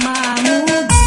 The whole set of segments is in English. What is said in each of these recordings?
麻木。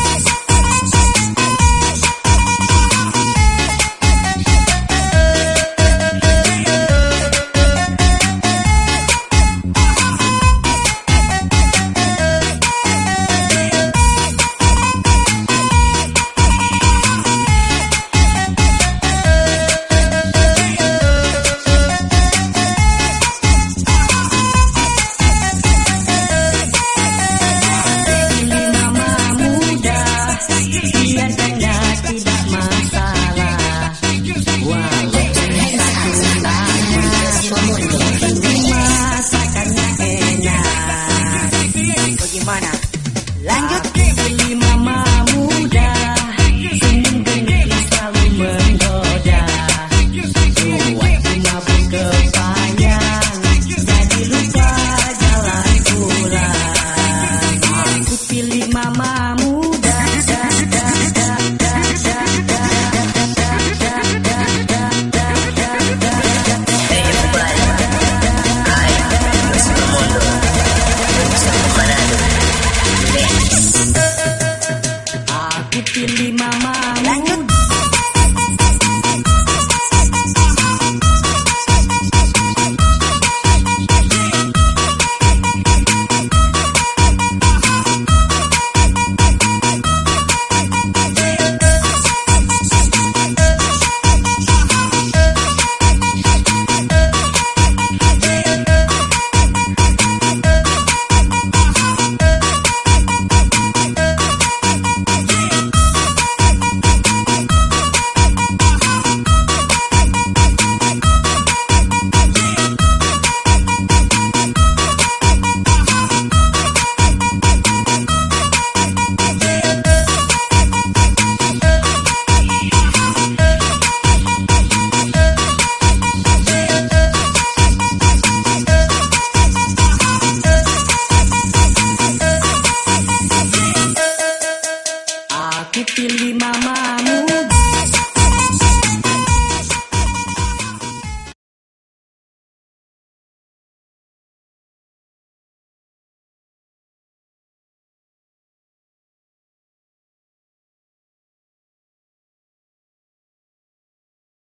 dipilih mamamu